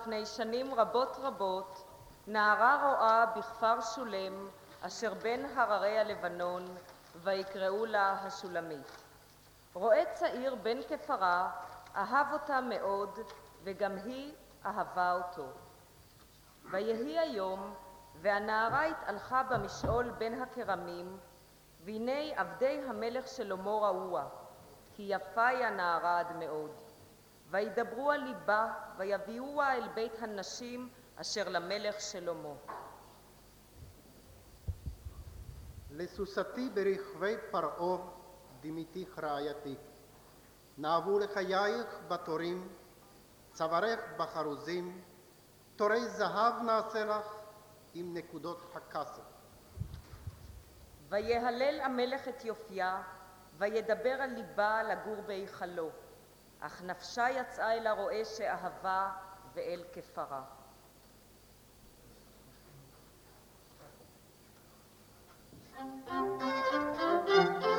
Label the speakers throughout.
Speaker 1: לפני שנים רבות רבות נערה רואה בכפר שולם אשר בין הררי הלבנון ויקראו לה השולמית. רועה צעיר בן כפרה אהב אותה מאוד וגם היא אהבה אותו. ויהי היום והנערה התהלכה במשעול בין הכרמים והנה עבדי המלך שלמה ראוה כי יפה היא הנערה עד מאוד. וידברו על ליבה ויביאוה אל בית הנשים אשר למלך שלמה.
Speaker 2: לסוסתי ברכבי פרעה דמיתיך רעייתי. נאבו לחייך בתורים, צווארך בחרוזים, תורי זהב נעשה לך עם נקודות הכסף.
Speaker 1: ויהלל המלך את יופייה, וידבר על ליבה לגור בהיכלו. אך נפשה יצאה אל הרועה שאהבה ואל כפרה. הביאני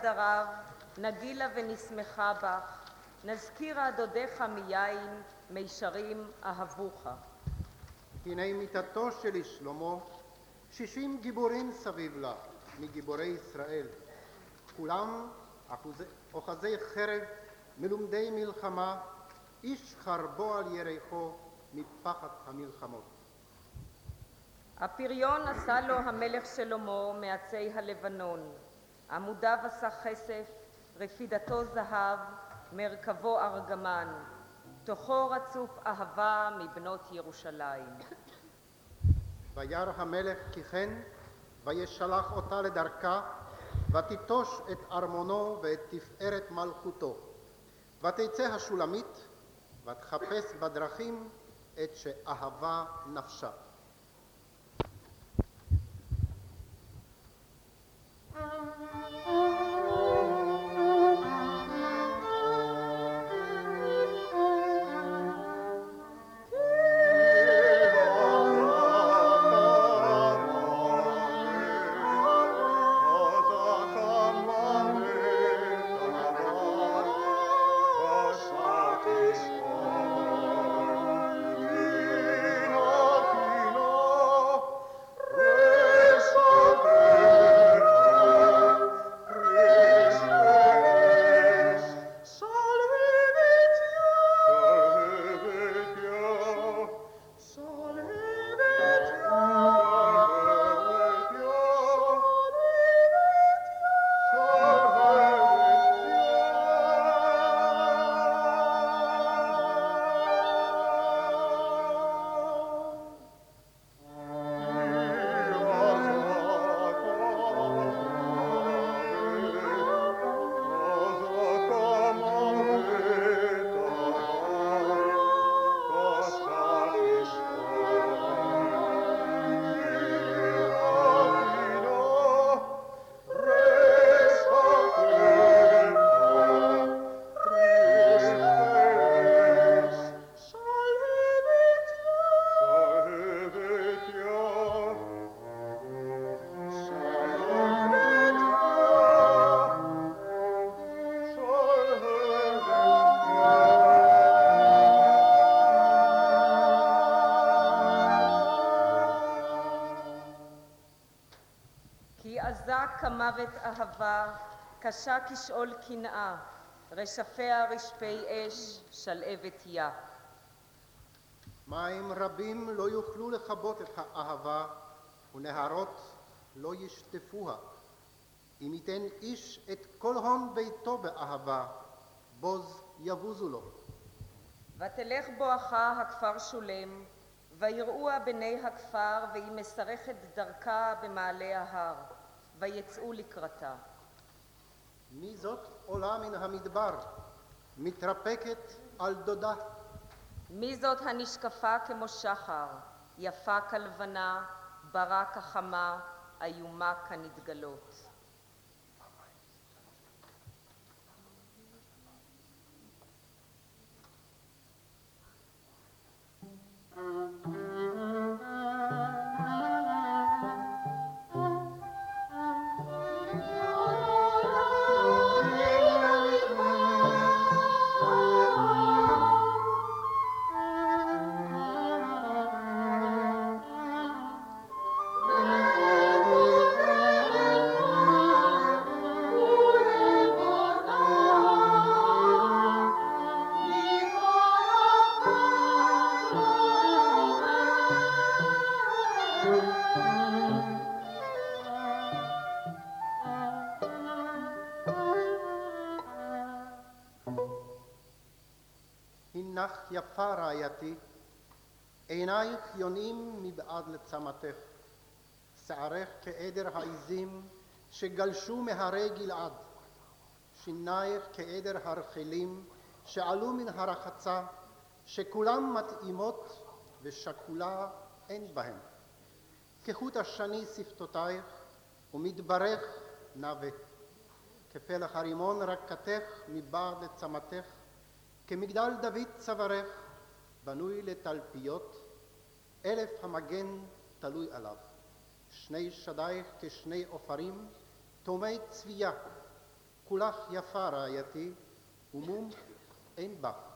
Speaker 1: חדריו, נגילה ונשמחה בך, נזכירה דודיך מיין, מישרים אהבוך.
Speaker 2: הנה מיתתו של שלמה, שישים גיבורים סביב לה, מגיבורי ישראל. כולם אוחזי חרב, מלומדי מלחמה, איש חרבו על ירחו מפחד המלחמות.
Speaker 1: הפריון עשה לו המלך שלמה מעצי הלבנון, עמודיו עשה כסף, רפידתו זהב, מרכבו ארגמן, תוכו רצוף אהבה מבנות ירושלים.
Speaker 2: וירא המלך כי כן, וישלח אותה לדרכה, ותיטוש את ארמונו ואת תפארת מלכותו. ותצא השולמית, ותחפש בדרכים את שאהבה נפשה.
Speaker 1: מוות אהבה, קשה כשאול קנאה, רשפיה רשפי אש, שלהבת יה.
Speaker 2: מים רבים לא יוכלו לכבות את האהבה, ונהרות לא ישטפוה. אם ייתן איש את כל הון ביתו באהבה, בוז יבוזו לו.
Speaker 1: ותלך בואכה הכפר שולם, ויראוה בני הכפר, והיא משרכת דרכה במעלה ההר, ויצאו לקראתה.
Speaker 2: מי זאת עולה מן המדבר, מתרפקת על דודה?
Speaker 1: מי זאת הנשקפה כמו שחר, יפה כלבנה, ברה כחמה, איומה כנדגלות?
Speaker 2: הנך יפה רעייתי, עינייך יונים מבעד לצמתך, שערך כעדר העזים שגלשו מהרי גלעד, שינייך כעדר הרחלים שעלו מן הרחצה, שכולן מתאימות ושכולה אין בהן. כחוט השני שפתותייך ומדברך נאווה. כפלח הרימון רקתך מבעד לצמתך, כמגדל דוד צווארך, בנוי לתלפיות, אלף המגן תלוי עליו. שני שדייך כשני עופרים, תומי צבייה, כולך יפה רעייתי, ומום אין בך.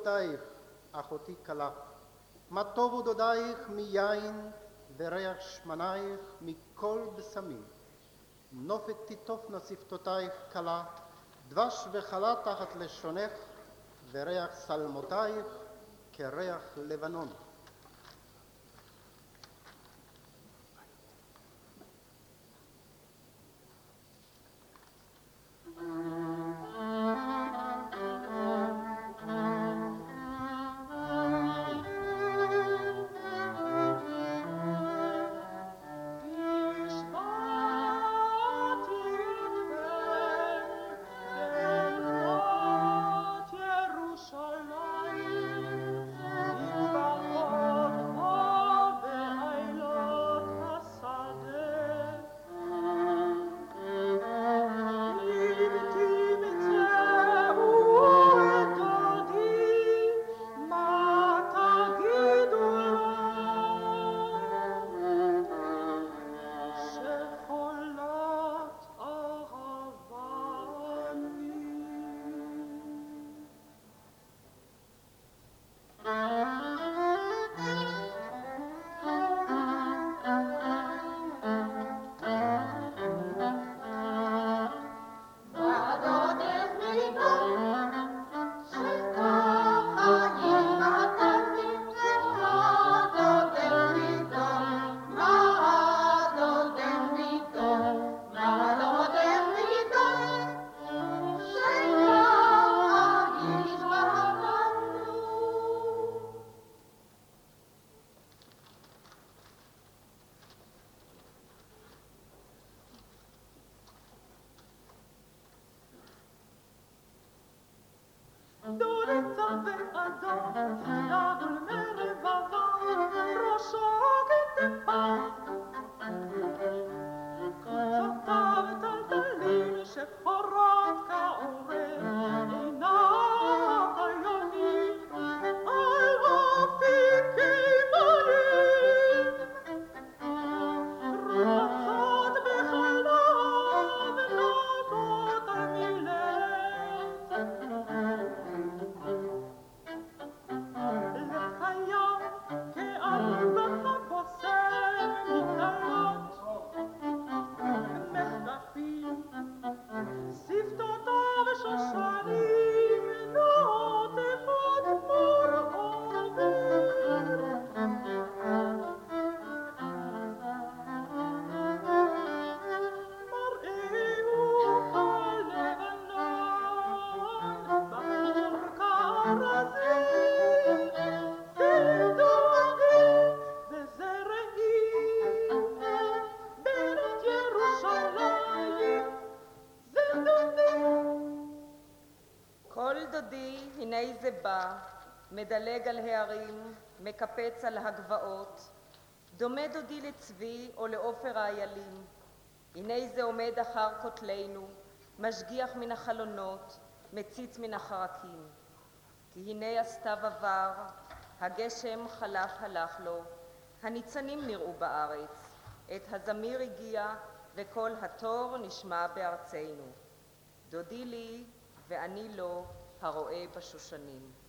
Speaker 2: יפו דודייך, אחותי כלה, מה טובו דודייך מיין וריח שמנייך מכל בשמים. נופת תיטופנה שפתותייך כלה, דבש וחלה תחת לשונך, וריח שלמותייך כריח לבנון.
Speaker 1: מדלג על ההרים, מקפץ על הגבעות, דומה דודי לצבי או לעופר האיילים. הנה זה עומד אחר כותלינו, משגיח מן החלונות, מציץ מן החרקים. כי הנה הסתיו עבר, הגשם חלף הלך לו, הניצנים נראו בארץ, את הזמיר הגיע וקול התור נשמע בארצנו. דודי לי ואני לו הרואה בשושנים.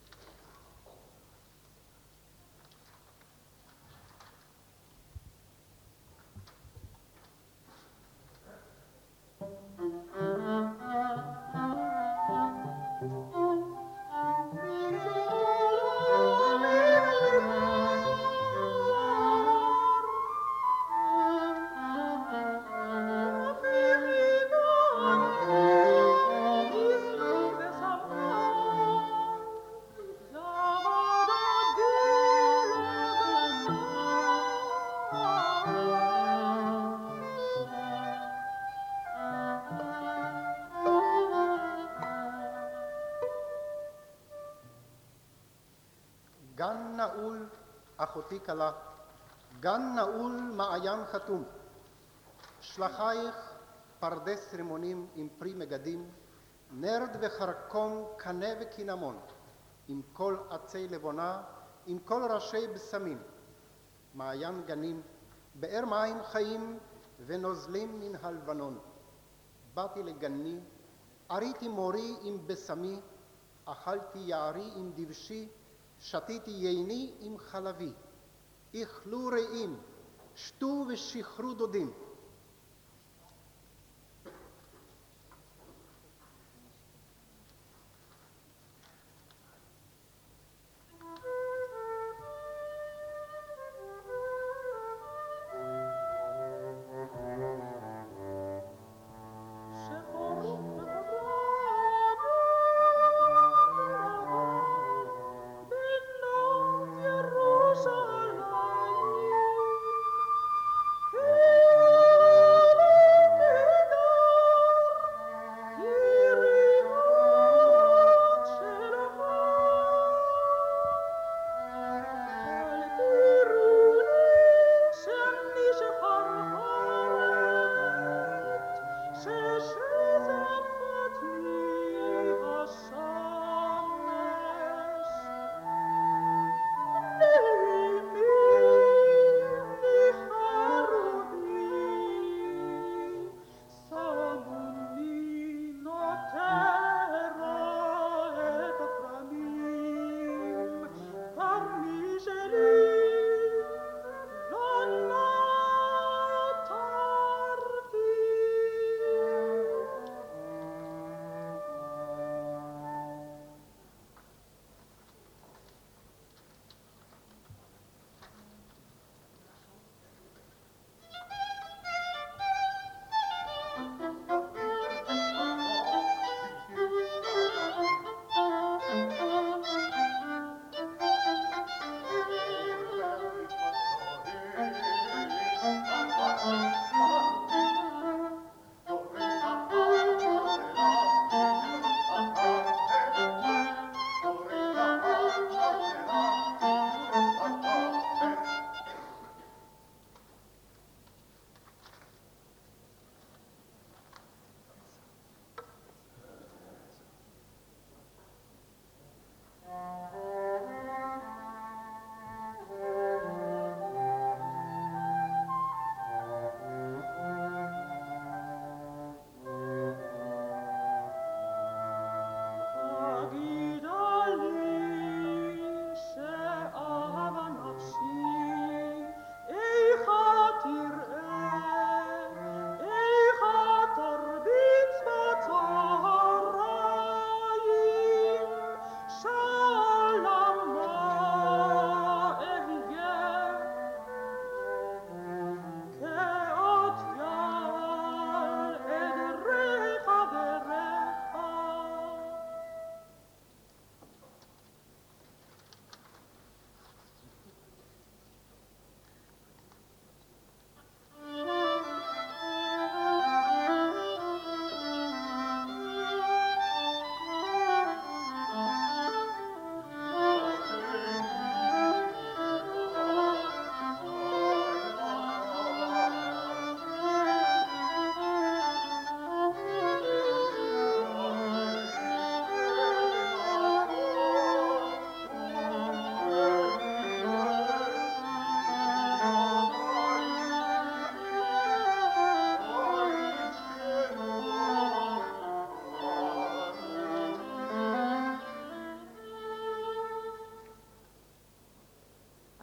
Speaker 2: אחותי כלה, גן נעול מעיין חתום, שלחייך פרדס רימונים עם פרי מגדים, נרד וחרקום, קנה וקינמון, עם כל עצי לבונה, עם כל ראשי בשמים, מעיין גנים, באר מים חיים ונוזלים מן הלבנון. באתי לגני, אריתי מורי עם בשמי, אכלתי יערי עם דבשי, שתיתי ייני עם חלבי. איכלו רעים, שתו ושחרו דודים.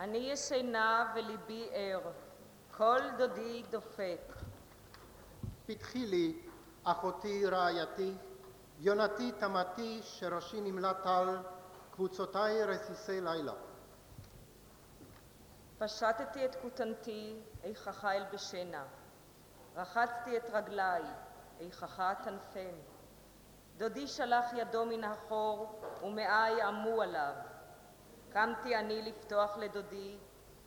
Speaker 1: אני ישנה וליבי ער, כל דודי דופק.
Speaker 2: פתחי לי, אחותי רעייתי, יונתי תמתי, שראשי נמלא טל, קבוצותיי רסיסי לילה.
Speaker 1: פשטתי את כותנתי, איכך אלבשנה. רחצתי את רגליי, איכך אטנפן. דודי שלח ידו מן החור, ומאי עמו עליו. קמתי אני לפתוח לדודי,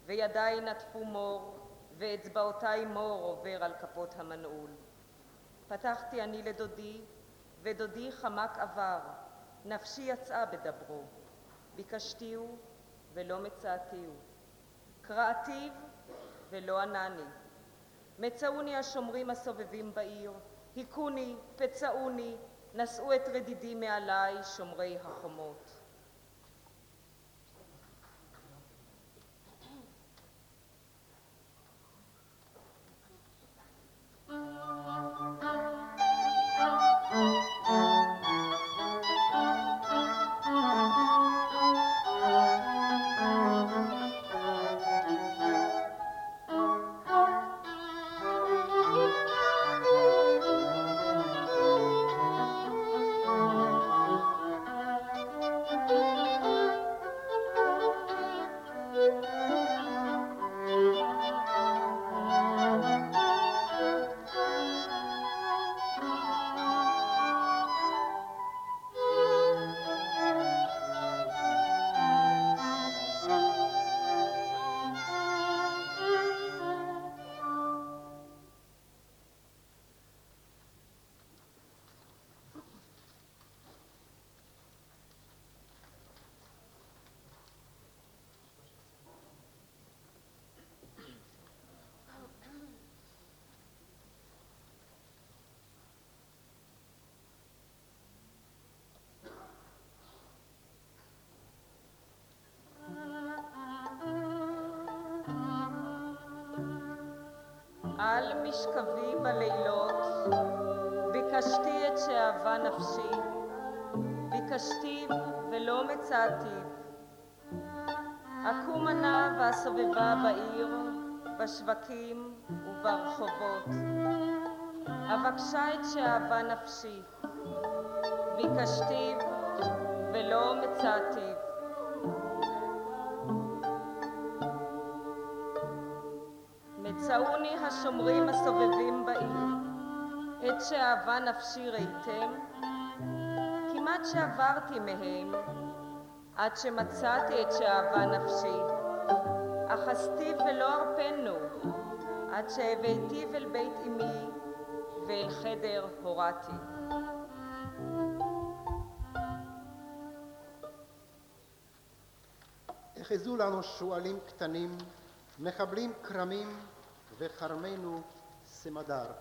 Speaker 1: וידיי נטפו מור, ואצבעותיי מור עובר על כפות המנעול. פתחתי אני לדודי, ודודי חמק עבר, נפשי יצאה בדברו. ביקשתיהו ולא מצאתיהו. קראתיו ולא ענני. מצאוני השומרים הסובבים בעיר, היכוני, פצעוני, נשאו את רדידי מעלי שומרי החומות. על משכבי בלילות, ביקשתי את שאהבה נפשי, ביקשתיו ולא מצאתיו. אקומה נא ואסובבה בעיר, בשווקים וברחובות. אבקשה את שאהבה נפשי, ביקשתיו ולא מצאתיו. השומרים הסובבים בעיר, את שאהבה נפשי ראיתם, כמעט שעברתי מהם, עד שמצאתי את שאהבה נפשי. אחזתיו ולא ארפנו, עד שהבאתיו אל בית אמי, ואל חדר הורתי.
Speaker 2: אחזו לנו שועלים קטנים, מחבלים כרמים, וכרמנו סמדר.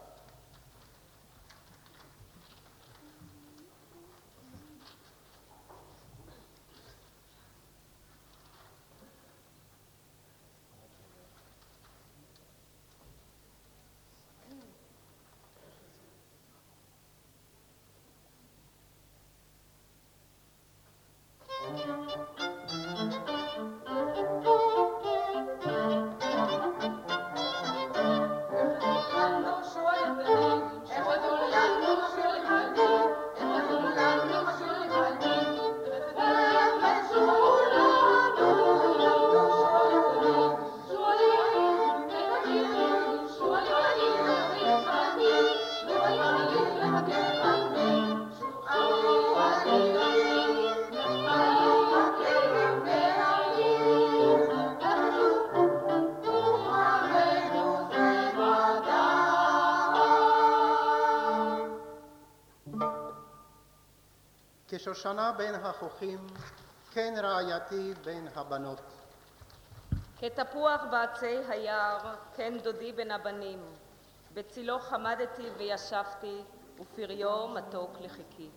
Speaker 2: כשושנה בין החוכים, כן רעייתי בין הבנות.
Speaker 1: כתפוח בעצי היער, כן דודי בין הבנים. בצילו חמדתי וישבתי, ופריו מתוק לחיקי.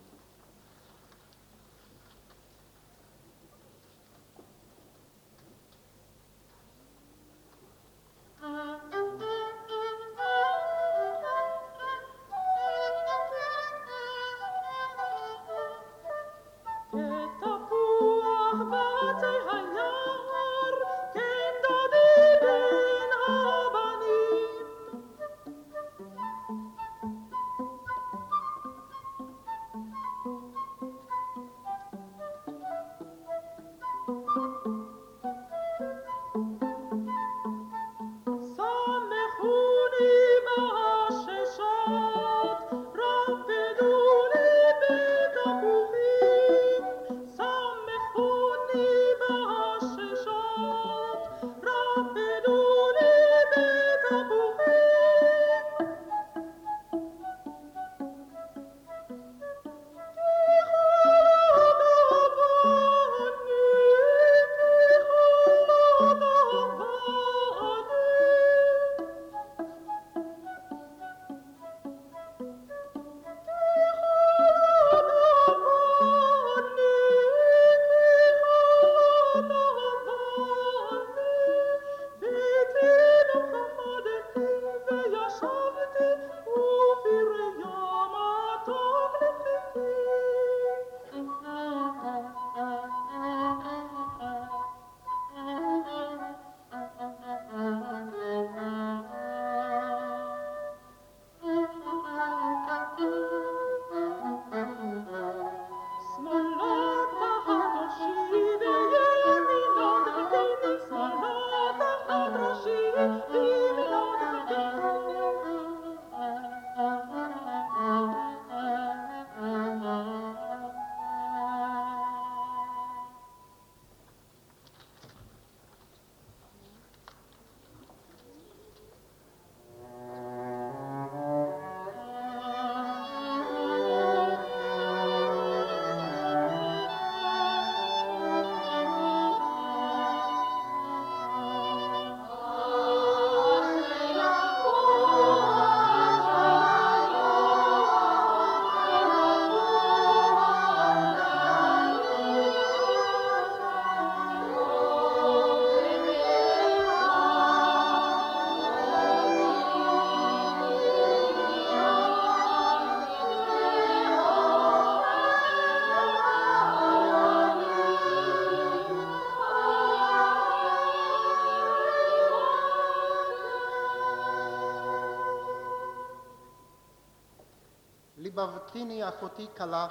Speaker 3: ליבבתיני אחותי כלה,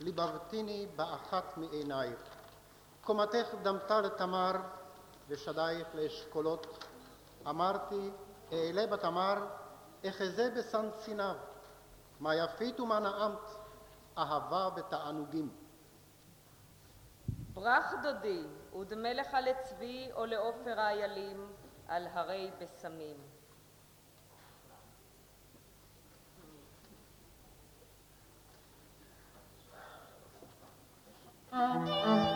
Speaker 3: ליבבתיני באחת מעינייך. קומתך דמתה לתמר, ושדייך לאשכולות. אמרתי, אעלה בתמר, אחזה בסן ציניו. מה יפית ומה נעמת, אהבה ותענוגים.
Speaker 1: ברח דודי, ודמה לך לצבי או לעופר האיילים, על הרי בשמים.
Speaker 3: 嗯嗯。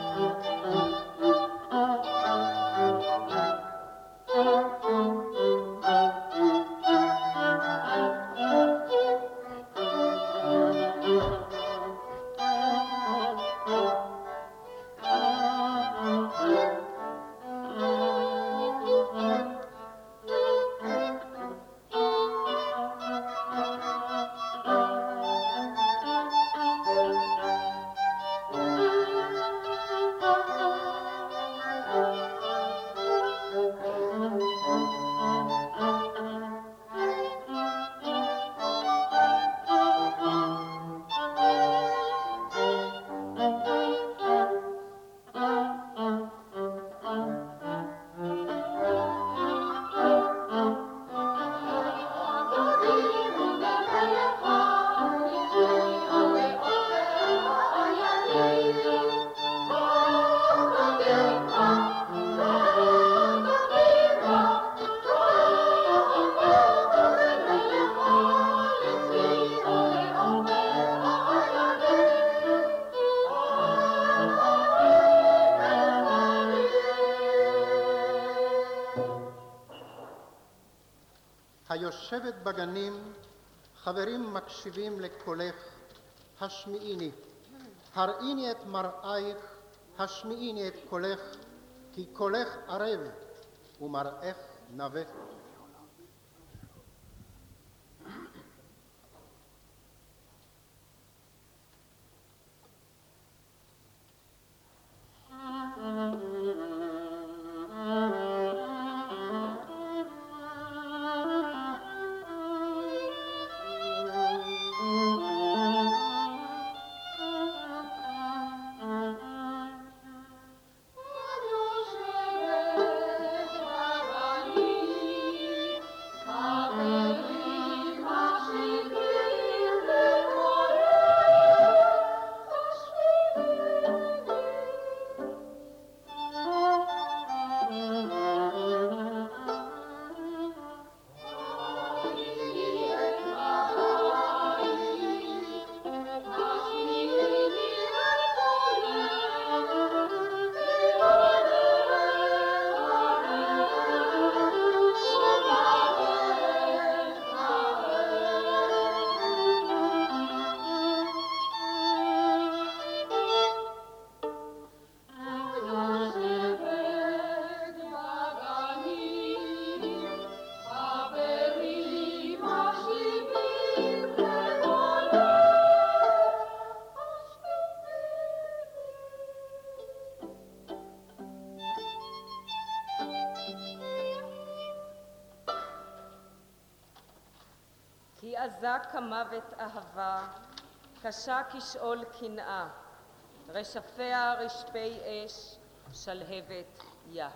Speaker 3: בגנים, חברים מקשיבים לקולך, השמיעיני. הראיני את מראייך, השמיעיני את קולך, כי קולך ערב ומראך נווה. כי עזה כמוות אהבה, קשה כשאול קנאה, רשפיה רשפי אש, שלהבת יה.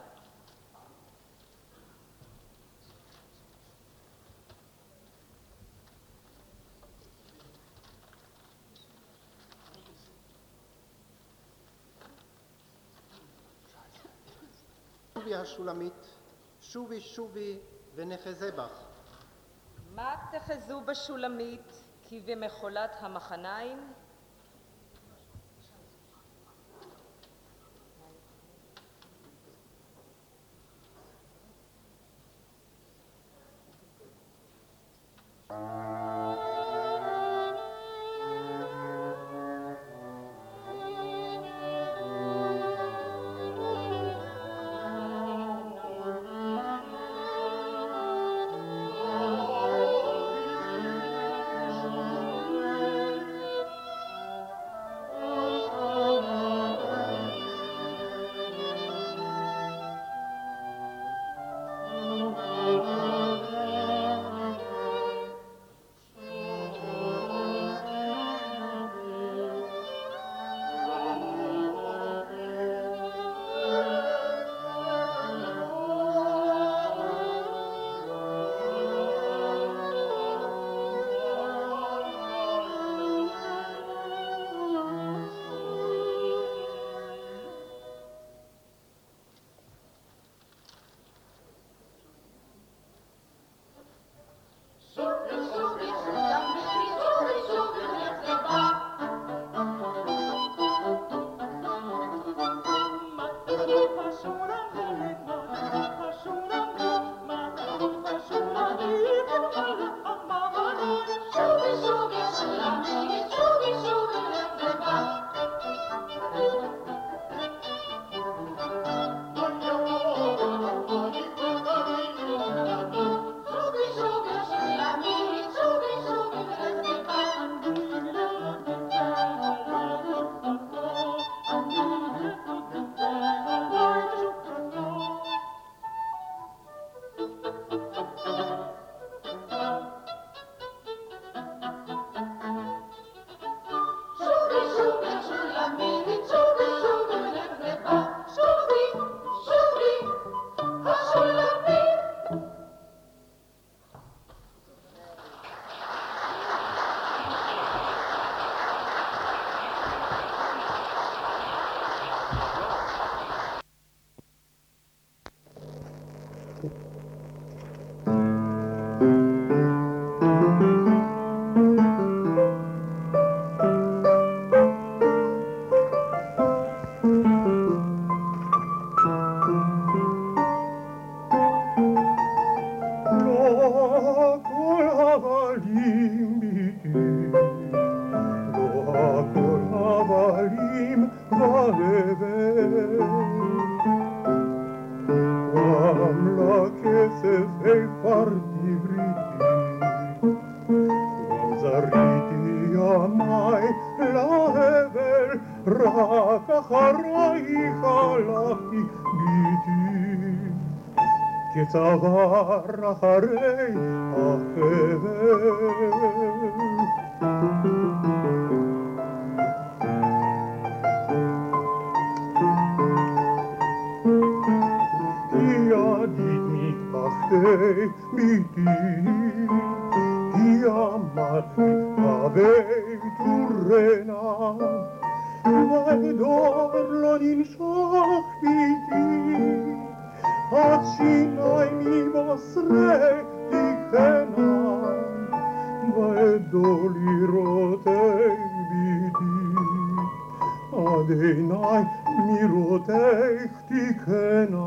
Speaker 3: שובי השולמית, שובי שובי ונחזה בך.
Speaker 1: מה תחזו בשולמית כי במחולת המחניים?
Speaker 4: χαρέ day meeting Diamat ave tu rena Vai dor lo din shock meeting acina inimas reti hena vae doliro te vidi adenai miro te hena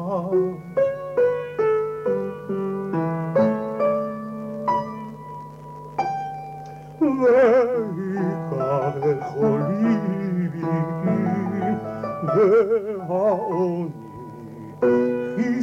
Speaker 4: Veikare holibi, veva oni,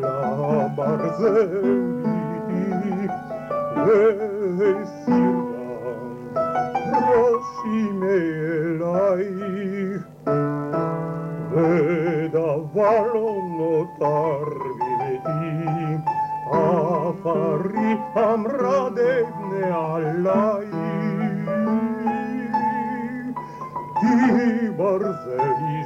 Speaker 4: la Barzellini le sirva rosinelai e davvalo notarvi di affari amradevne allai di Barzelli